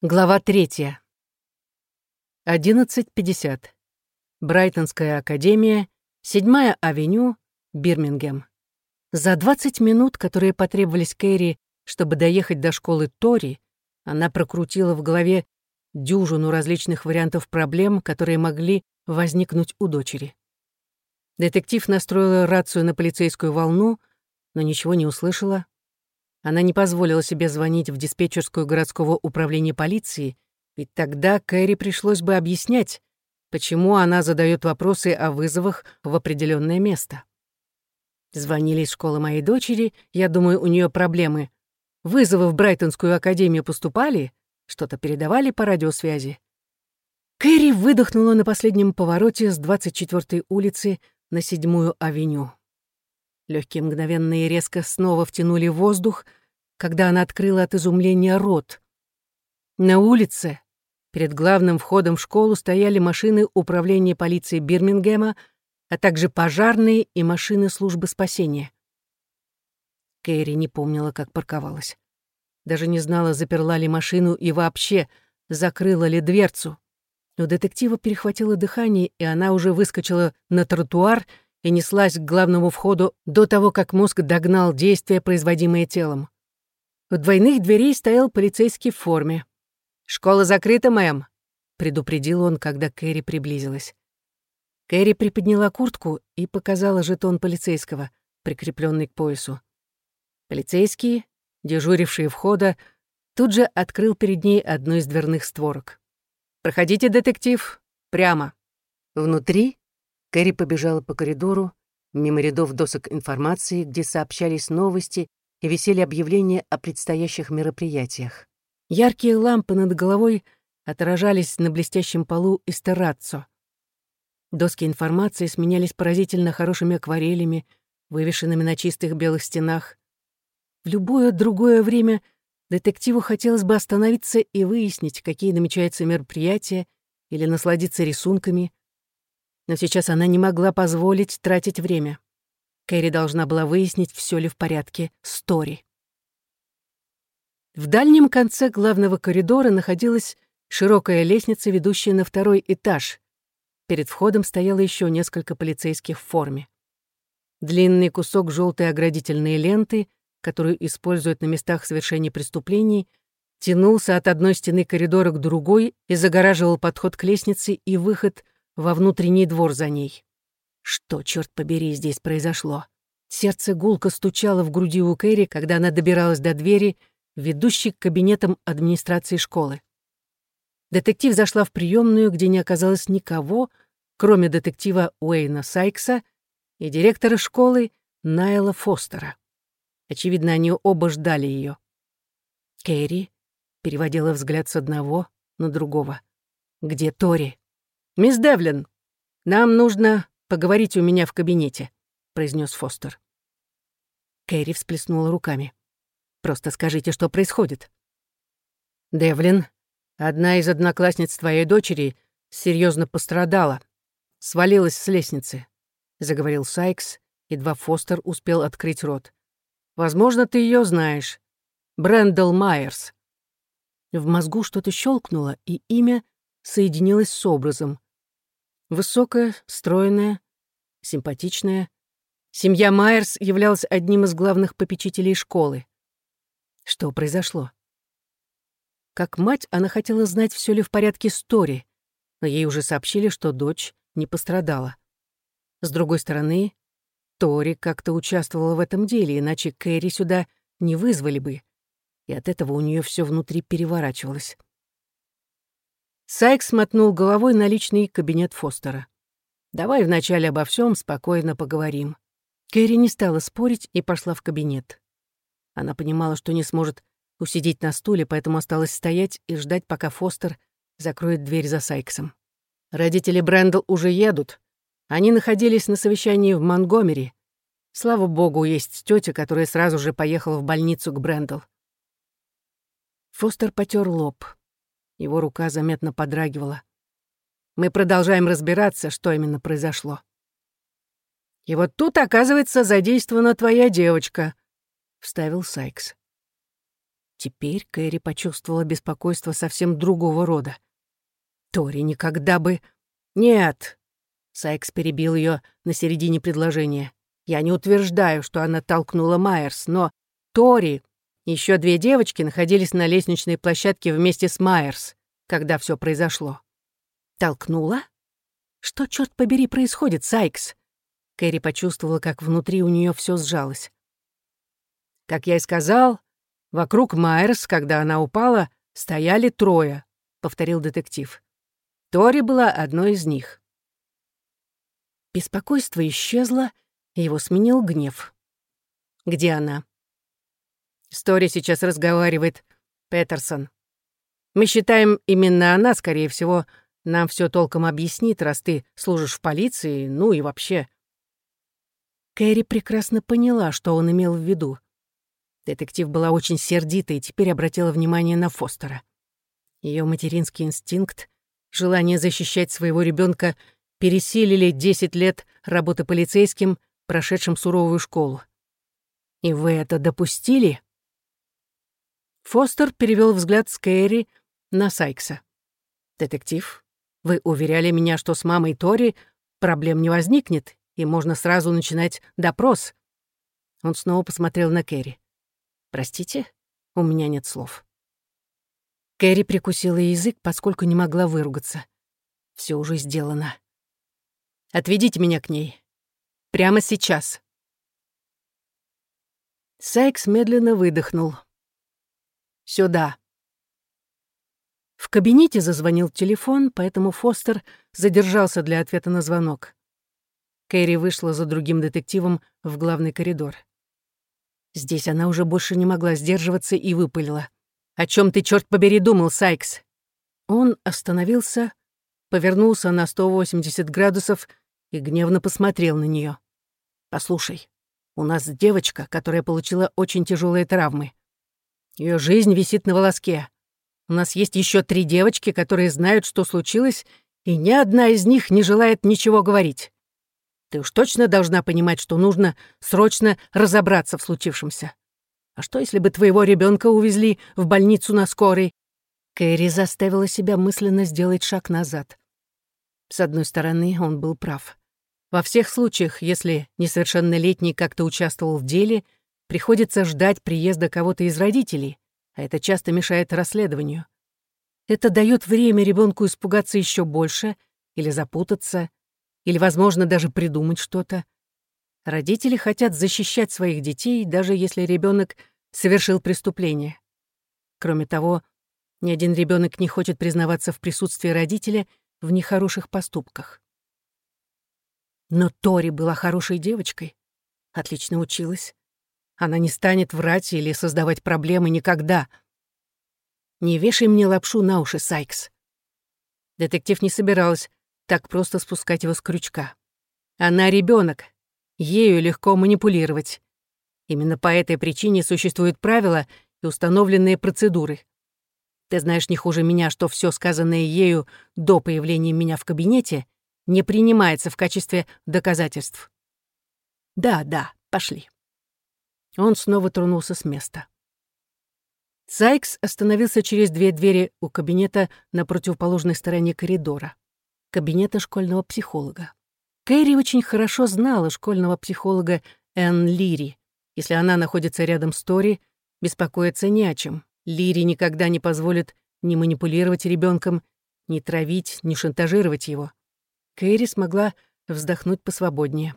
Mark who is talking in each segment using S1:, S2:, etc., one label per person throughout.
S1: Глава третья. 11.50. Брайтонская академия, 7-я авеню, Бирмингем. За 20 минут, которые потребовались Кэрри, чтобы доехать до школы Тори, она прокрутила в голове дюжину различных вариантов проблем, которые могли возникнуть у дочери. Детектив настроила рацию на полицейскую волну, но ничего не услышала, она не позволила себе звонить в диспетчерскую городского управления полиции, ведь тогда Кэрри пришлось бы объяснять, почему она задает вопросы о вызовах в определенное место. Звонили из школы моей дочери, я думаю, у нее проблемы. Вызовы в Брайтонскую академию поступали, что-то передавали по радиосвязи. Кэрри выдохнула на последнем повороте с 24-й улицы на 7-ю авеню. Легкие мгновенно и резко снова втянули воздух, когда она открыла от изумления рот. На улице, перед главным входом в школу, стояли машины управления полиции Бирмингема, а также пожарные и машины службы спасения. Кэрри не помнила, как парковалась. Даже не знала, заперла ли машину и вообще закрыла ли дверцу. У детектива перехватило дыхание, и она уже выскочила на тротуар и неслась к главному входу до того, как мозг догнал действия, производимые телом. У двойных дверей стоял полицейский в форме. «Школа закрыта, мэм», — предупредил он, когда Кэрри приблизилась. Кэрри приподняла куртку и показала жетон полицейского, прикрепленный к поясу. Полицейский, дежуривший входа, тут же открыл перед ней одну из дверных створок. «Проходите, детектив, прямо». Внутри Кэрри побежала по коридору, мимо рядов досок информации, где сообщались новости и висели объявления о предстоящих мероприятиях. Яркие лампы над головой отражались на блестящем полу из терраццо. Доски информации сменялись поразительно хорошими акварелями, вывешенными на чистых белых стенах. В любое другое время детективу хотелось бы остановиться и выяснить, какие намечаются мероприятия, или насладиться рисунками, но сейчас она не могла позволить тратить время. Кэрри должна была выяснить, все ли в порядке с Тори. В дальнем конце главного коридора находилась широкая лестница, ведущая на второй этаж. Перед входом стояло еще несколько полицейских в форме. Длинный кусок желтой оградительной ленты, которую используют на местах совершения преступлений, тянулся от одной стены коридора к другой и загораживал подход к лестнице и выход во внутренний двор за ней. Что, черт побери, здесь произошло? Сердце гулко стучало в груди у Кэрри, когда она добиралась до двери, ведущей к кабинетам администрации школы. Детектив зашла в приемную, где не оказалось никого, кроме детектива Уэйна Сайкса и директора школы Найла Фостера. Очевидно, они оба ждали ее. Кэрри переводила взгляд с одного на другого. «Где Тори?» «Мисс Девлин, нам нужно поговорить у меня в кабинете», — произнес Фостер. Кэрри всплеснула руками. «Просто скажите, что происходит». «Девлин, одна из одноклассниц твоей дочери серьезно пострадала, свалилась с лестницы», — заговорил Сайкс, едва Фостер успел открыть рот. «Возможно, ты ее знаешь. Брэндл Майерс». В мозгу что-то щелкнуло, и имя соединилось с образом. Высокая, стройная, симпатичная. Семья Майерс являлась одним из главных попечителей школы. Что произошло? Как мать, она хотела знать, все ли в порядке с Тори, но ей уже сообщили, что дочь не пострадала. С другой стороны, Тори как-то участвовала в этом деле, иначе Кэрри сюда не вызвали бы, и от этого у нее все внутри переворачивалось. Сайкс мотнул головой на личный кабинет Фостера. «Давай вначале обо всем спокойно поговорим». Кэрри не стала спорить и пошла в кабинет. Она понимала, что не сможет усидеть на стуле, поэтому осталась стоять и ждать, пока Фостер закроет дверь за Сайксом. Родители Брэндл уже едут. Они находились на совещании в Монгомери. Слава богу, есть тетя, которая сразу же поехала в больницу к Брэндл. Фостер потер лоб. Его рука заметно подрагивала. Мы продолжаем разбираться, что именно произошло. И вот тут, оказывается, задействована твоя девочка, — вставил Сайкс. Теперь Кэрри почувствовала беспокойство совсем другого рода. Тори никогда бы... Нет, Сайкс перебил ее на середине предложения. Я не утверждаю, что она толкнула Майерс, но Тори еще две девочки находились на лестничной площадке вместе с Майерс, когда все произошло. Толкнула? Что, черт побери, происходит, Сайкс? Кэрри почувствовала, как внутри у нее все сжалось. Как я и сказал, вокруг Майерс, когда она упала, стояли трое, повторил детектив. Тори была одной из них. Беспокойство исчезло, и его сменил гнев. «Где она?» «Стори сейчас разговаривает, Петерсон. Мы считаем, именно она, скорее всего, нам все толком объяснит, раз ты служишь в полиции, ну и вообще». Кэрри прекрасно поняла, что он имел в виду. Детектив была очень сердита и теперь обратила внимание на Фостера. Ее материнский инстинкт, желание защищать своего ребенка пересилили 10 лет работы полицейским, прошедшим суровую школу. И вы это допустили? Фостер перевел взгляд с Кэрри на Сайкса. «Детектив, вы уверяли меня, что с мамой Тори проблем не возникнет, и можно сразу начинать допрос». Он снова посмотрел на Кэрри. «Простите, у меня нет слов». Кэрри прикусила язык, поскольку не могла выругаться. Все уже сделано. Отведите меня к ней. Прямо сейчас». Сайкс медленно выдохнул. «Сюда». В кабинете зазвонил телефон, поэтому Фостер задержался для ответа на звонок. Кэрри вышла за другим детективом в главный коридор. Здесь она уже больше не могла сдерживаться и выпалила. «О чем ты, черт побери, думал, Сайкс?» Он остановился, повернулся на 180 градусов и гневно посмотрел на нее. «Послушай, у нас девочка, которая получила очень тяжелые травмы. Ее жизнь висит на волоске. У нас есть еще три девочки, которые знают, что случилось, и ни одна из них не желает ничего говорить. Ты уж точно должна понимать, что нужно срочно разобраться в случившемся. А что, если бы твоего ребенка увезли в больницу на скорой? Кэрри заставила себя мысленно сделать шаг назад. С одной стороны, он был прав. Во всех случаях, если несовершеннолетний как-то участвовал в деле, приходится ждать приезда кого-то из родителей, а это часто мешает расследованию. Это дает время ребенку испугаться еще больше или запутаться, или, возможно, даже придумать что-то. Родители хотят защищать своих детей, даже если ребенок совершил преступление. Кроме того, ни один ребенок не хочет признаваться в присутствии родителя в нехороших поступках. Но Тори была хорошей девочкой, отлично училась. Она не станет врать или создавать проблемы никогда. Не вешай мне лапшу на уши, Сайкс. Детектив не собиралась так просто спускать его с крючка. Она ребенок, ею легко манипулировать. Именно по этой причине существуют правила и установленные процедуры. Ты знаешь не хуже меня, что все сказанное ею до появления меня в кабинете не принимается в качестве доказательств. Да, да, пошли. Он снова тронулся с места. Сайкс остановился через две двери у кабинета на противоположной стороне коридора. Кабинета школьного психолога. Кэрри очень хорошо знала школьного психолога Энн Лири. Если она находится рядом с Тори, беспокоиться не о чем. Лири никогда не позволит ни манипулировать ребенком, ни травить, ни шантажировать его. Кэрри смогла вздохнуть посвободнее.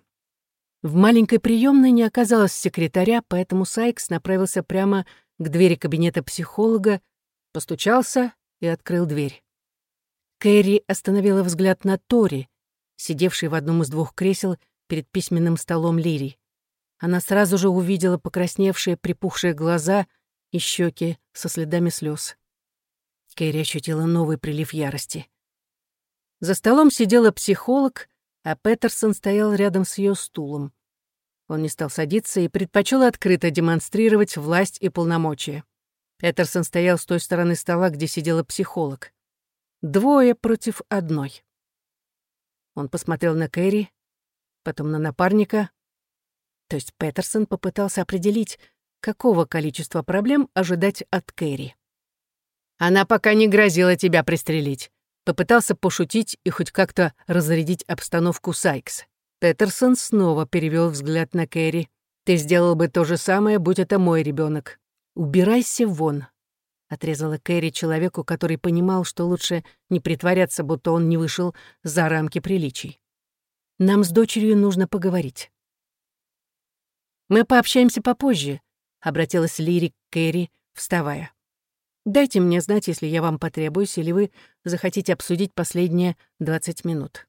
S1: В маленькой приемной не оказалось секретаря, поэтому Сайкс направился прямо к двери кабинета психолога, постучался и открыл дверь. Кэрри остановила взгляд на Тори, сидевший в одном из двух кресел перед письменным столом Лири. Она сразу же увидела покрасневшие, припухшие глаза — и щеки со следами слез. Кэрри ощутила новый прилив ярости. За столом сидела психолог, а Петерсон стоял рядом с ее стулом. Он не стал садиться и предпочел открыто демонстрировать власть и полномочия. Петерсон стоял с той стороны стола, где сидела психолог. Двое против одной. Он посмотрел на Кэрри, потом на напарника. То есть Петерсон попытался определить, какого количества проблем ожидать от Кэрри. Она пока не грозила тебя пристрелить. Попытался пошутить и хоть как-то разрядить обстановку Сайкс. Петерсон снова перевел взгляд на Кэрри. «Ты сделал бы то же самое, будь это мой ребенок. Убирайся вон», — отрезала Кэрри человеку, который понимал, что лучше не притворяться, будто он не вышел за рамки приличий. «Нам с дочерью нужно поговорить». «Мы пообщаемся попозже», — обратилась Лири к Кэрри, вставая. «Дайте мне знать, если я вам потребуюсь, или вы захотите обсудить последние двадцать минут».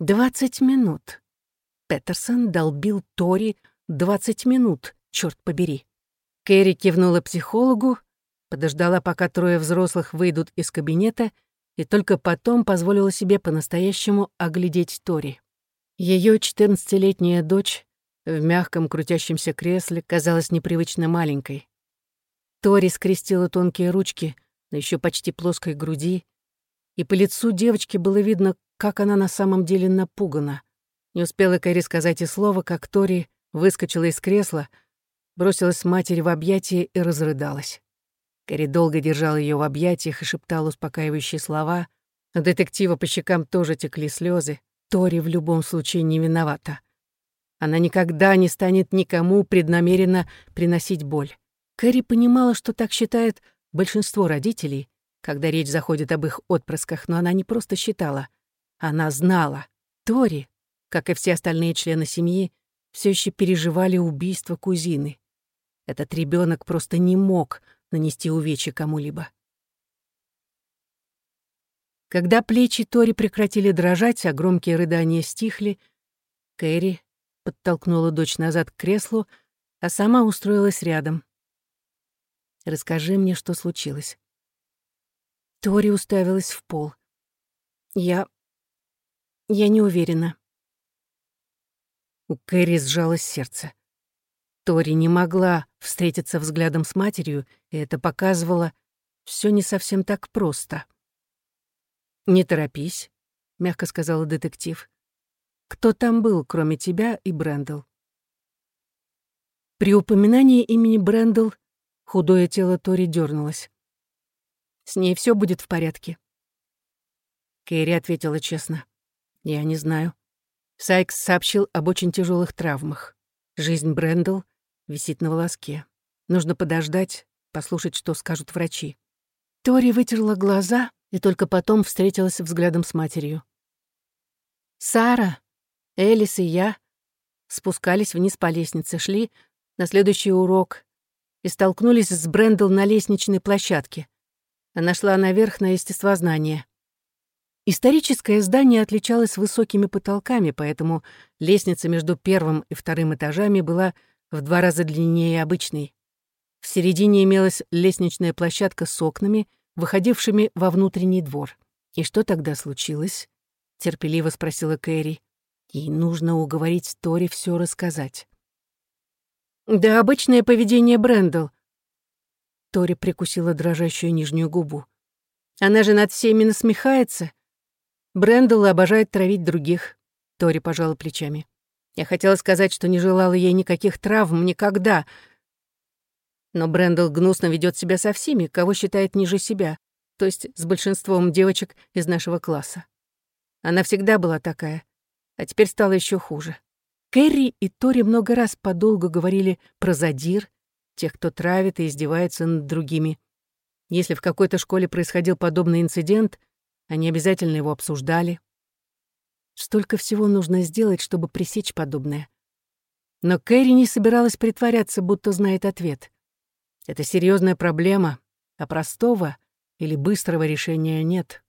S1: Двадцать минут. Петерсон долбил Тори двадцать минут, черт побери. Кэрри кивнула психологу, подождала, пока трое взрослых выйдут из кабинета, и только потом позволила себе по-настоящему оглядеть Тори. Ее четырнадцатилетняя дочь в мягком крутящемся кресле казалась непривычно маленькой. Тори скрестила тонкие ручки на еще почти плоской груди, и по лицу девочки было видно, как она на самом деле напугана. Не успела Кэрри сказать и слова, как Тори выскочила из кресла, бросилась матери в объятия и разрыдалась. Кэрри долго держала ее в объятиях и шептала успокаивающие слова. У детектива по щекам тоже текли слезы. Тори в любом случае не виновата. Она никогда не станет никому преднамеренно приносить боль. Кэрри понимала, что так считает большинство родителей, когда речь заходит об их отпрысках, но она не просто считала — она знала. Тори, как и все остальные члены семьи, все еще переживали убийство кузины. Этот ребенок просто не мог нанести увечья кому-либо. Когда плечи Тори прекратили дрожать, а громкие рыдания стихли, Кэрри подтолкнула дочь назад к креслу, а сама устроилась рядом. «Расскажи мне, что случилось». Тори уставилась в пол. «Я... Я не уверена. У Кэрри сжалось сердце. Тори не могла встретиться взглядом с матерью, и это показывало, все не совсем так просто. «Не торопись», — мягко сказала детектив. «Кто там был, кроме тебя и Брэндл?» При упоминании имени Брэндл худое тело Тори дернулось. «С ней все будет в порядке». Кэрри ответила честно. Я не знаю. Сайкс сообщил об очень тяжелых травмах. Жизнь Брэндл висит на волоске. Нужно подождать, послушать, что скажут врачи. Тори вытерла глаза и только потом встретилась взглядом с матерью. Сара, Элис и я спускались вниз по лестнице, шли на следующий урок и столкнулись с Брэндл на лестничной площадке. Она шла наверх на естествознание. Историческое здание отличалось высокими потолками, поэтому лестница между первым и вторым этажами была в два раза длиннее обычной. В середине имелась лестничная площадка с окнами, выходившими во внутренний двор. «И что тогда случилось?» — терпеливо спросила Кэрри. Ей нужно уговорить Тори все рассказать. «Да обычное поведение Брэндл». Тори прикусила дрожащую нижнюю губу. «Она же над всеми насмехается, Брэндл обожает травить других. Тори пожала плечами. Я хотела сказать, что не желала ей никаких травм никогда. Но Брэндл гнусно ведет себя со всеми, кого считает ниже себя, то есть с большинством девочек из нашего класса. Она всегда была такая, а теперь стала еще хуже. Кэрри и Тори много раз подолгу говорили про задир, тех, кто травит и издевается над другими. Если в какой-то школе происходил подобный инцидент, они обязательно его обсуждали. Столько всего нужно сделать, чтобы пресечь подобное. Но Кэрри не собиралась притворяться, будто знает ответ. Это серьезная проблема, а простого или быстрого решения нет.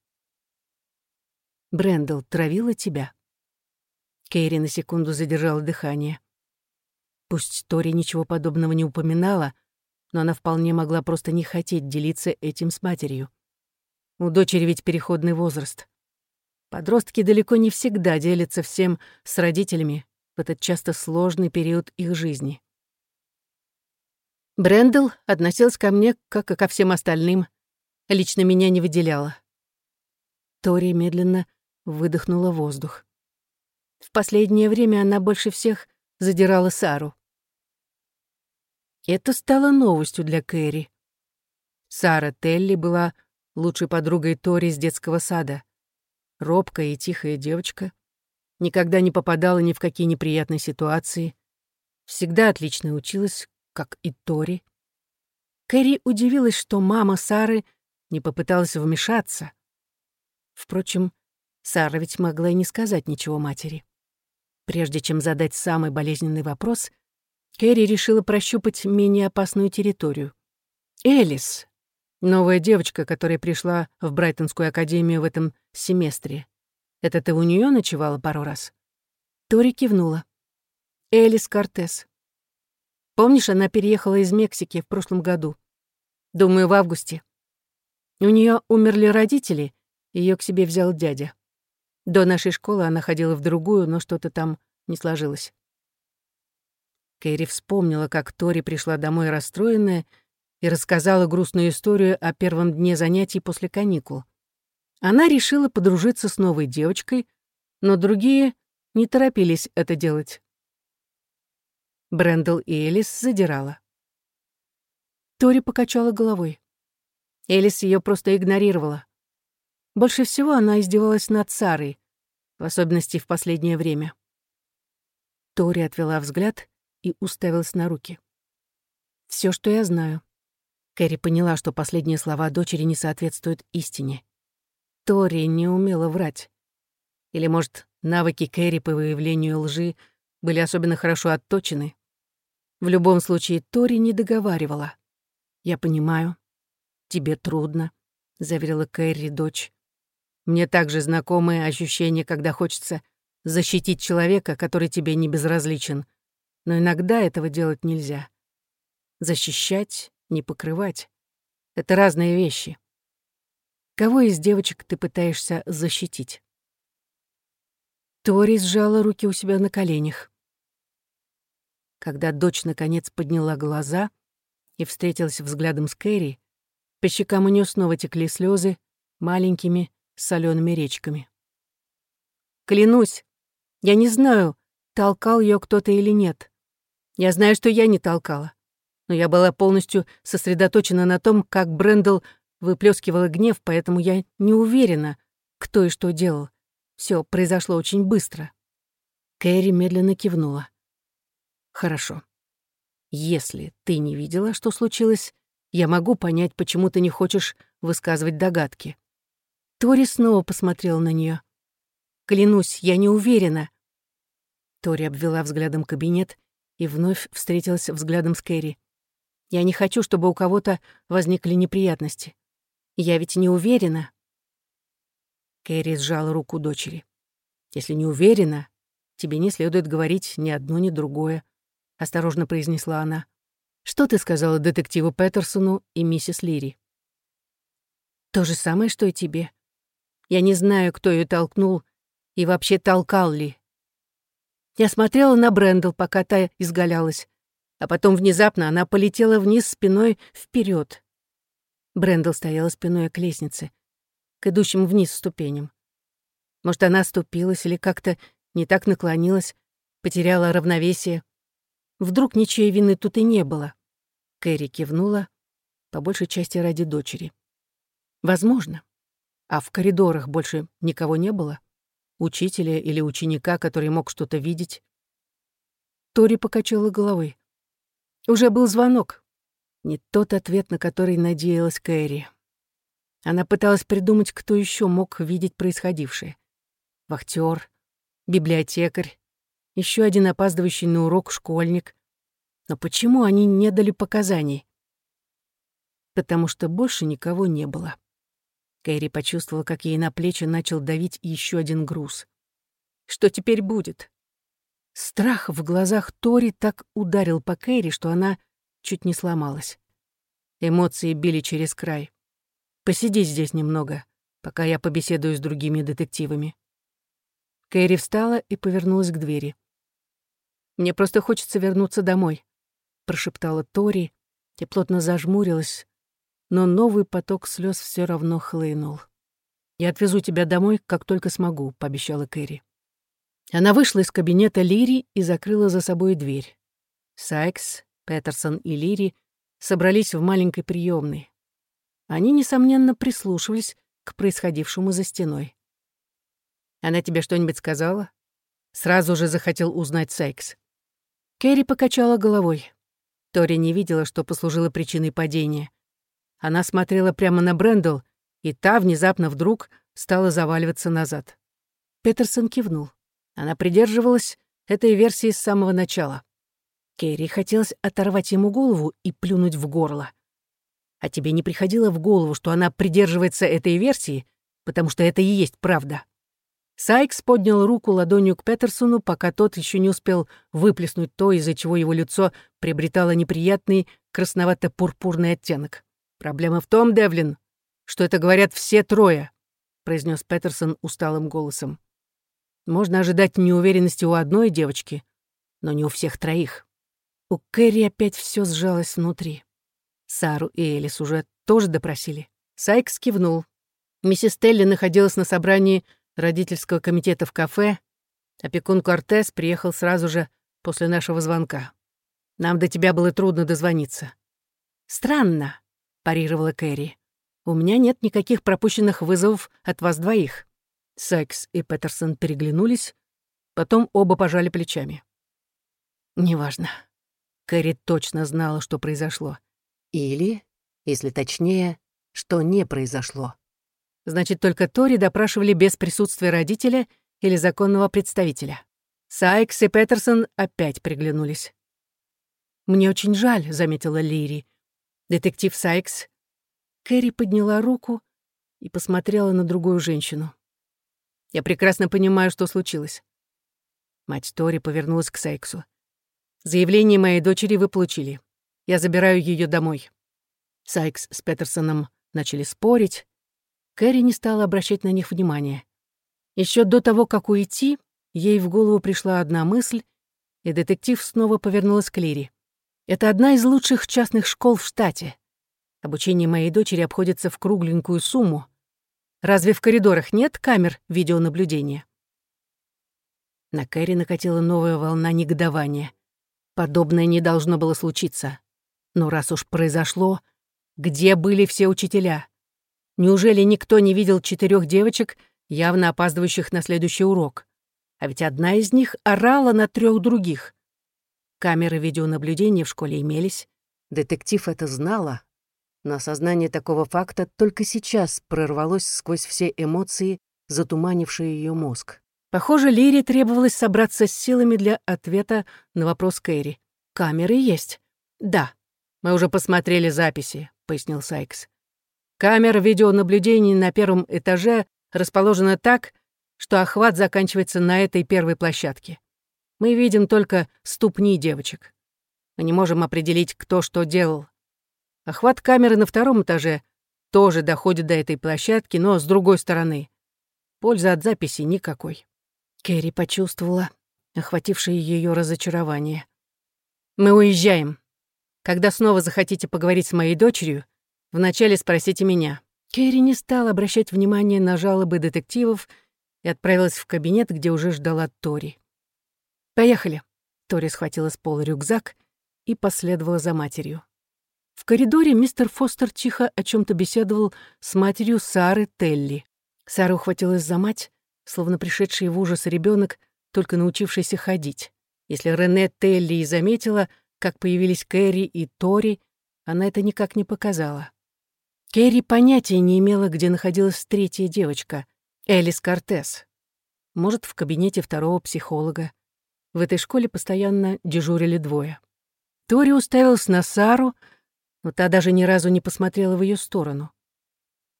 S1: Брэндл травила тебя? Кэрри на секунду задержала дыхание. Пусть Тори ничего подобного не упоминала, но она вполне могла просто не хотеть делиться этим с матерью. У дочери ведь переходный возраст. Подростки далеко не всегда делятся всем с родителями в этот часто сложный период их жизни. Брэндл относилась ко мне, как и ко всем остальным. Лично меня не выделяла. Тори медленно выдохнула воздух. В последнее время она больше всех задирала Сару. Это стало новостью для Кэрри. Сара Телли была лучшей подругой Тори с детского сада. Робкая и тихая девочка. Никогда не попадала ни в какие неприятные ситуации. Всегда отлично училась, как и Тори. Кэрри удивилась, что мама Сары не попыталась вмешаться. Впрочем, Сара ведь могла и не сказать ничего матери. Прежде чем задать самый болезненный вопрос, Кэрри решила прощупать менее опасную территорию. Элис, новая девочка, которая пришла в Брайтонскую академию в этом семестре. Это ты у нее ночевала пару раз? Тори кивнула. Элис Кортес. Помнишь, она переехала из Мексики в прошлом году? Думаю, в августе. У нее умерли родители, ее к себе взял дядя. До нашей школы она ходила в другую, но что-то там не сложилось. Кэрри вспомнила, как Тори пришла домой расстроенная и рассказала грустную историю о первом дне занятий после каникул. Она решила подружиться с новой девочкой, но другие не торопились это делать. Брэндл и Элис задирала. Тори покачала головой. Элис ее просто игнорировала. Больше всего она издевалась над Сарой, в особенности в последнее время. Тори отвела взгляд и уставилась на руки. Все, что я знаю». Кэрри поняла, что последние слова дочери не соответствуют истине. Тори не умела врать. Или, может, навыки Кэрри по выявлению лжи были особенно хорошо отточены. В любом случае, Тори не договаривала. «Я понимаю. Тебе трудно», — заверила Кэрри дочь. «Мне также знакомые ощущения, когда хочется защитить человека, который тебе не безразличен. Но иногда этого делать нельзя. Защищать, не покрывать — это разные вещи. Кого из девочек ты пытаешься защитить? Тори сжала руки у себя на коленях. Когда дочь наконец подняла глаза и встретилась взглядом с Кэрри, по щекам у нее снова текли слезы маленькими солеными речками. Клянусь, я не знаю, толкал ее кто-то или нет. Я знаю, что я не толкала. Но я была полностью сосредоточена на том, как Брэндл выплескивала гнев, поэтому я не уверена, кто и что делал. Все произошло очень быстро. Кэрри медленно кивнула. «Хорошо. Если ты не видела, что случилось, я могу понять, почему ты не хочешь высказывать догадки». Тори снова посмотрела на нее. Клянусь, я не уверена». Тори обвела взглядом кабинет и вновь встретилась взглядом с Кэрри. «Я не хочу, чтобы у кого-то возникли неприятности. Я ведь не уверена». Кэрри сжала руку дочери. «Если не уверена, тебе не следует говорить ни одно, ни другое», — осторожно произнесла она. «Что ты сказала детективу Петерсону и миссис Лири?» «То же самое, что и тебе. Я не знаю, кто ее толкнул и вообще толкал ли. Я смотрела на Брэндл, пока та изгалялась, а потом внезапно она полетела вниз спиной вперед. Брэндл стояла спиной к лестнице, к идущим вниз ступеням. Может, она оступилась или как-то не так наклонилась, потеряла равновесие. Вдруг ничьей вины тут и не было. Кэрри кивнула, по большей части ради дочери. Возможно. А в коридорах больше никого не было? учителя или ученика, который мог что-то видеть. Тори покачала головой. Уже был звонок. Не тот ответ, на который надеялась Кэрри. Она пыталась придумать, кто еще мог видеть происходившее. Вахтер, библиотекарь, еще один опаздывающий на урок школьник. Но почему они не дали показаний? Потому что больше никого не было. Кэрри почувствовала, как ей на плечи начал давить еще один груз. Что теперь будет? Страх в глазах Тори так ударил по Кэрри, что она чуть не сломалась. Эмоции били через край. «Посиди здесь немного, пока я побеседую с другими детективами». Кэрри встала и повернулась к двери. «Мне просто хочется вернуться домой», — прошептала Тори и плотно зажмурилась, но новый поток слез все равно хлынул. «Я отвезу тебя домой, как только смогу», — пообещала Кэрри. Она вышла из кабинета Лири и закрыла за собой дверь. Сайкс Петерсон и Лири собрались в маленькой приемной. Они, несомненно, прислушивались к происходившему за стеной. «Она тебе что-нибудь сказала?» Сразу же захотел узнать Сайкс. Кэрри покачала головой. Тори не видела, что послужило причиной падения. Она смотрела прямо на Брэндл, и та внезапно вдруг стала заваливаться назад. Петерсон кивнул. Она придерживалась этой версии с самого начала. Керри хотелось оторвать ему голову и плюнуть в горло. А тебе не приходило в голову, что она придерживается этой версии, потому что это и есть правда? Сайкс поднял руку ладонью к Петерсону, пока тот еще не успел выплеснуть то, из-за чего его лицо приобретало неприятный красновато-пурпурный оттенок. «Проблема в том, Девлин, что это говорят все трое», — произнес Петерсон усталым голосом. «Можно ожидать неуверенности у одной девочки, но не у всех троих». У Кэрри опять все сжалось внутри. Сару и Элис уже тоже допросили. Сайкс кивнул. Миссис Телли находилась на собрании родительского комитета в кафе, опекун Кортес приехал сразу же после нашего звонка. Нам до тебя было трудно дозвониться. Странно, парировала Кэрри. У меня нет никаких пропущенных вызовов от вас двоих. Сайкс и Петерсон переглянулись, потом оба пожали плечами. Неважно. Кэрри точно знала, что произошло. Или, если точнее, что не произошло. Значит, только Тори допрашивали без присутствия родителя или законного представителя. Сайкс и Петерсон опять приглянулись. «Мне очень жаль», — заметила Лири. «Детектив Сайкс». Кэрри подняла руку и посмотрела на другую женщину. «Я прекрасно понимаю, что случилось». Мать Тори повернулась к Сайксу. «Заявление моей дочери вы получили. Я забираю ее домой». Сайкс с Петерсоном начали спорить, Кэрри не стала обращать на них внимания. Еще до того, как уйти, ей в голову пришла одна мысль, и детектив снова повернулась к Лире. «Это одна из лучших частных школ в штате. Обучение моей дочери обходится в кругленькую сумму. Разве в коридорах нет камер видеонаблюдения?» На Кэрри накатила новая волна негодования. Подобное не должно было случиться. Но раз уж произошло, где были все учителя? Неужели никто не видел четырех девочек, явно опаздывающих на следующий урок? А ведь одна из них орала на трех других. Камеры видеонаблюдения в школе имелись. Детектив это знала, но осознание такого факта только сейчас прорвалось сквозь все эмоции, затуманившие ее мозг. Похоже, Лире требовалось собраться с силами для ответа на вопрос Кэрри. «Камеры есть?» «Да. Мы уже посмотрели записи», — пояснил Сайкс. Камера видеонаблюдения на первом этаже расположена так, что охват заканчивается на этой первой площадке. Мы видим только ступни девочек. Мы не можем определить, кто что делал. Охват камеры на втором этаже тоже доходит до этой площадки, но с другой стороны. Пользы от записи никакой. Кэрри почувствовала охватившее ее разочарование. «Мы уезжаем. Когда снова захотите поговорить с моей дочерью, Вначале спросите меня». Кэрри не стала обращать внимание на жалобы детективов и отправилась в кабинет, где уже ждала Тори. «Поехали». Тори схватила с пола рюкзак и последовала за матерью. В коридоре мистер Фостер тихо о чем то беседовал с матерью Сары Телли. Сара ухватилась за мать, словно пришедший в ужас ребенок, только научившийся ходить. Если Рене Телли и заметила, как появились Кэрри и Тори, она это никак не показала. Керри понятия не имела, где находилась третья девочка, Элис Кортес. Может, в кабинете второго психолога. В этой школе постоянно дежурили двое. Тори уставилась на Сару, но та даже ни разу не посмотрела в ее сторону.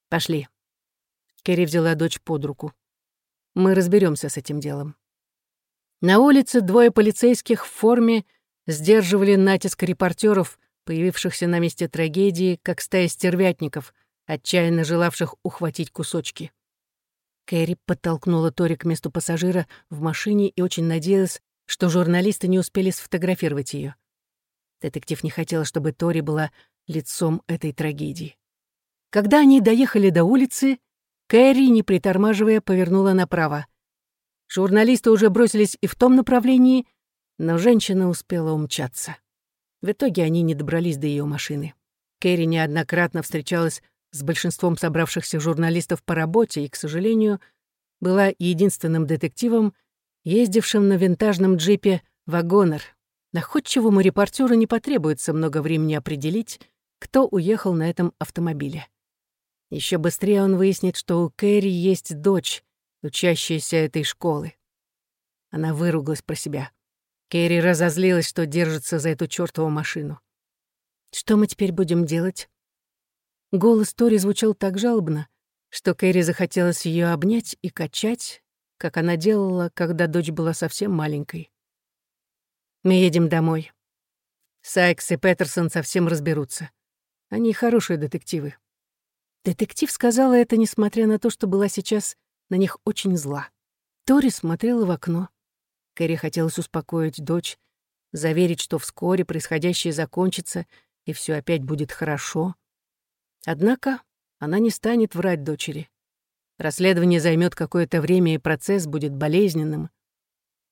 S1: «Пошли». Керри взяла дочь под руку. «Мы разберемся с этим делом». На улице двое полицейских в форме сдерживали натиск репортеров, появившихся на месте трагедии, как стая стервятников, отчаянно желавших ухватить кусочки. Кэрри подтолкнула Тори к месту пассажира в машине и очень надеялась, что журналисты не успели сфотографировать ее. Детектив не хотела, чтобы Тори была лицом этой трагедии. Когда они доехали до улицы, Кэрри, не притормаживая, повернула направо. Журналисты уже бросились и в том направлении, но женщина успела умчаться. В итоге они не добрались до ее машины. Кэрри неоднократно встречалась с большинством собравшихся журналистов по работе и, к сожалению, была единственным детективом, ездившим на винтажном джипе «Вагонер». Находчивому репортеру не потребуется много времени определить, кто уехал на этом автомобиле. Еще быстрее он выяснит, что у Кэрри есть дочь, учащаяся этой школы. Она выругалась про себя. Кэрри разозлилась, что держится за эту чёртову машину. «Что мы теперь будем делать?» Голос Тори звучал так жалобно, что Кэрри захотелось ее обнять и качать, как она делала, когда дочь была совсем маленькой. «Мы едем домой. Сайкс и Петерсон совсем разберутся. Они хорошие детективы». Детектив сказала это, несмотря на то, что была сейчас на них очень зла. Тори смотрела в окно. Кэрри хотелось успокоить дочь, заверить, что вскоре происходящее закончится, и все опять будет хорошо. Однако она не станет врать дочери. Расследование займет какое-то время, и процесс будет болезненным.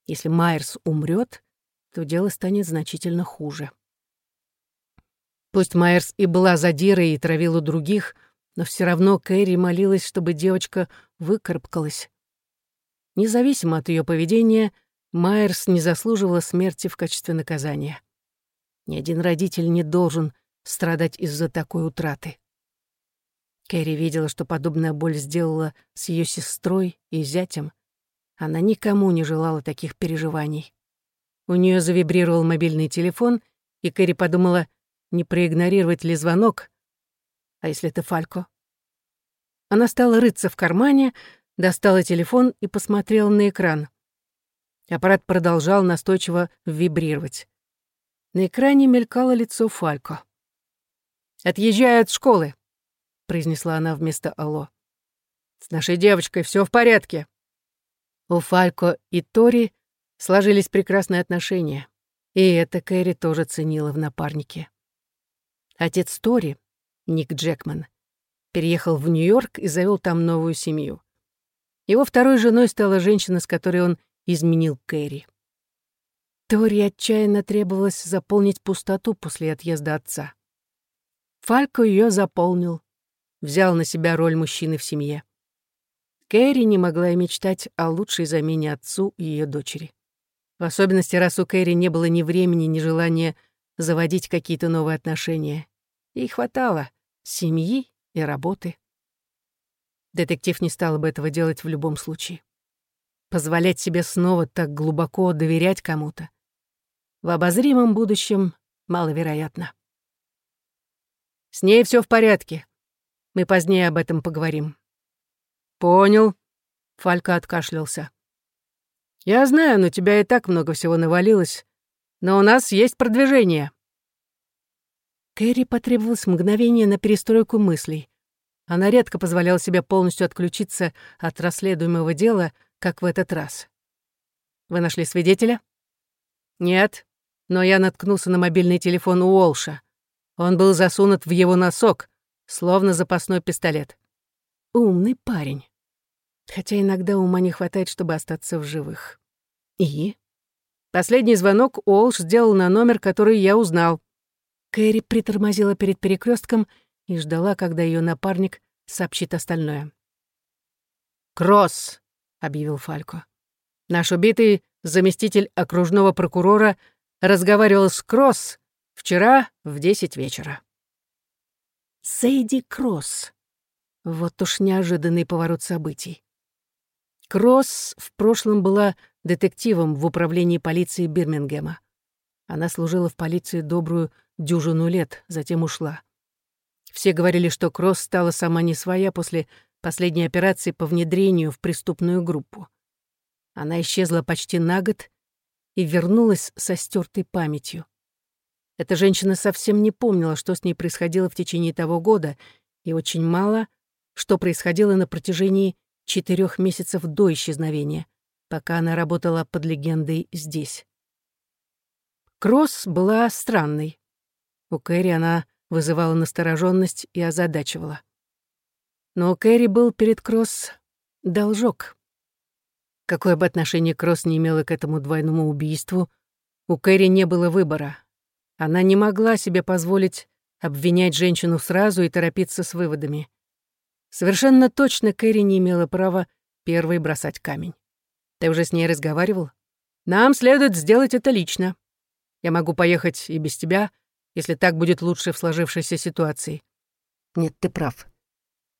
S1: Если Майерс умрет, то дело станет значительно хуже. Пусть Майерс и была задирой и травила других, но все равно Кэрри молилась, чтобы девочка выкарабкалась. Независимо от ее поведения, Майерс не заслуживала смерти в качестве наказания. Ни один родитель не должен страдать из-за такой утраты. Кэрри видела, что подобная боль сделала с ее сестрой и зятем. Она никому не желала таких переживаний. У нее завибрировал мобильный телефон, и Кэрри подумала, не проигнорировать ли звонок. А если это Фалько? Она стала рыться в кармане, достала телефон и посмотрела на экран. Аппарат продолжал настойчиво вибрировать. На экране мелькало лицо Фалько. «Отъезжаю от школы», — произнесла она вместо «Алло». «С нашей девочкой все в порядке». У Фалько и Тори сложились прекрасные отношения, и это Кэрри тоже ценила в напарнике. Отец Тори, Ник Джекман, переехал в Нью-Йорк и завел там новую семью. Его второй женой стала женщина, с которой он изменил Кэрри. Тори отчаянно требовалось заполнить пустоту после отъезда отца. Фалько ее заполнил, взял на себя роль мужчины в семье. Кэрри не могла и мечтать о лучшей замене отцу и ее дочери. В особенности, раз у Кэрри не было ни времени, ни желания заводить какие-то новые отношения. Ей хватало семьи и работы. Детектив не стал бы этого делать в любом случае позволять себе снова так глубоко доверять кому-то. В обозримом будущем маловероятно. С ней все в порядке. Мы позднее об этом поговорим. Понял. Фалька откашлялся. Я знаю, на тебя и так много всего навалилось, но у нас есть продвижение. Кэрри потребовалось мгновение на перестройку мыслей. Она редко позволяла себе полностью отключиться от расследуемого дела — как в этот раз. Вы нашли свидетеля? Нет, но я наткнулся на мобильный телефон Уолша. Он был засунут в его носок, словно запасной пистолет. Умный парень. Хотя иногда ума не хватает, чтобы остаться в живых. И? Последний звонок Уолш сделал на номер, который я узнал. Кэрри притормозила перед перекрестком и ждала, когда ее напарник сообщит остальное. «Кросс!» — объявил Фалько. «Наш убитый заместитель окружного прокурора разговаривал с Кросс вчера в десять вечера». Сейди Кросс. Вот уж неожиданный поворот событий. Кросс в прошлом была детективом в управлении полиции Бирмингема. Она служила в полиции добрую дюжину лет, затем ушла. Все говорили, что Кросс стала сама не своя после последней операции по внедрению в преступную группу. Она исчезла почти на год и вернулась со стертой памятью. Эта женщина совсем не помнила, что с ней происходило в течение того года, и очень мало, что происходило на протяжении четырех месяцев до исчезновения, пока она работала под легендой здесь. Кросс была странной. У Кэрри она вызывала настороженность и озадачивала. Но у Кэрри был перед Кросс должок. Какое бы отношение Кросс не имела к этому двойному убийству, у Кэрри не было выбора. Она не могла себе позволить обвинять женщину сразу и торопиться с выводами. Совершенно точно Кэрри не имела права первой бросать камень. Ты уже с ней разговаривал? Нам следует сделать это лично. Я могу поехать и без тебя, если так будет лучше в сложившейся ситуации.
S2: Нет, ты прав.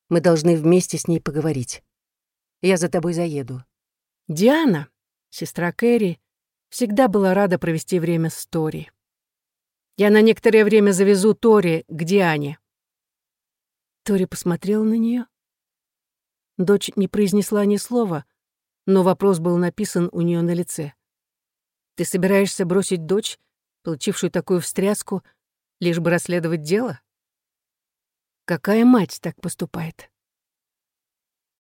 S2: Мы должны вместе с ней поговорить. Я за тобой заеду.
S1: Диана, сестра Кэрри, всегда была рада провести время с Тори. Я на некоторое время завезу Тори к Диане. Тори посмотрел на нее. Дочь не произнесла ни слова, но вопрос был написан у нее на лице. «Ты собираешься бросить дочь, получившую такую встряску, лишь бы расследовать дело?» Какая мать так поступает?